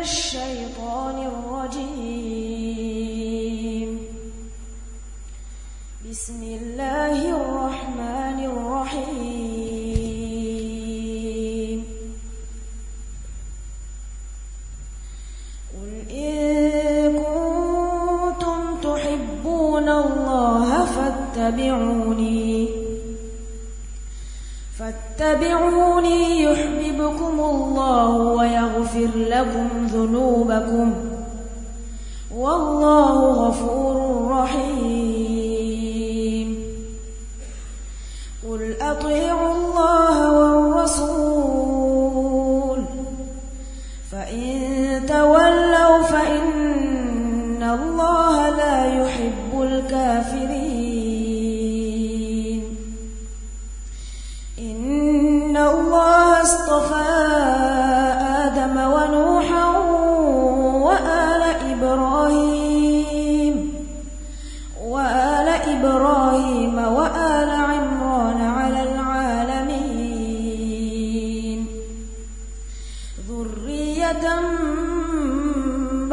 الشيطان الرجيم. بسم الله الرحمن الرحيم. قل إن كنتم تحبون الله فاتبعوني. فاتبعوني يحببكم الله ويغفر لكم ذنوبكم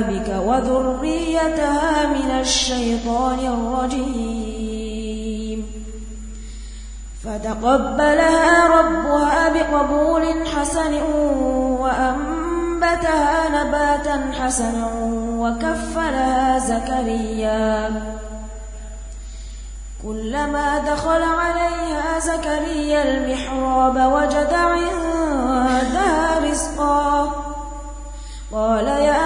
بك وذريتها من الشيطان الرجيم. فتقبلها ربها بقبول حسن وأنبتها نباتا حسنا وكفلها زكريا. كلما دخل عليها زكريا المحراب وجد عندها رزقا. قال يا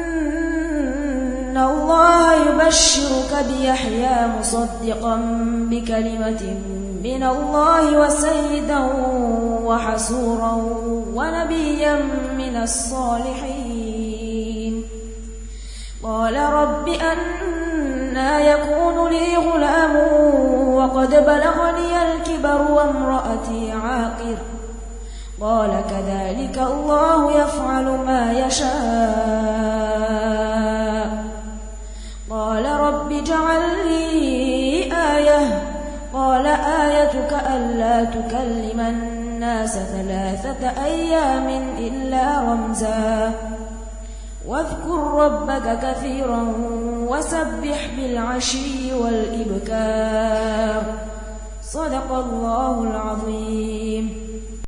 يبشرك بيحيى مصدقا بكلمة من الله وسيدا وحسورا ونبيا من الصالحين. قال رب أنا يكون لي غلام وقد بلغني الكبر وامرأتي عاقر. قال كذلك الله يفعل ما يشاء. آيتك ألا تكلم الناس ثلاثة أيام إلا رمزا. واذكر ربك كثيرا وسبح بالعشي والإبكار. صدق الله العظيم.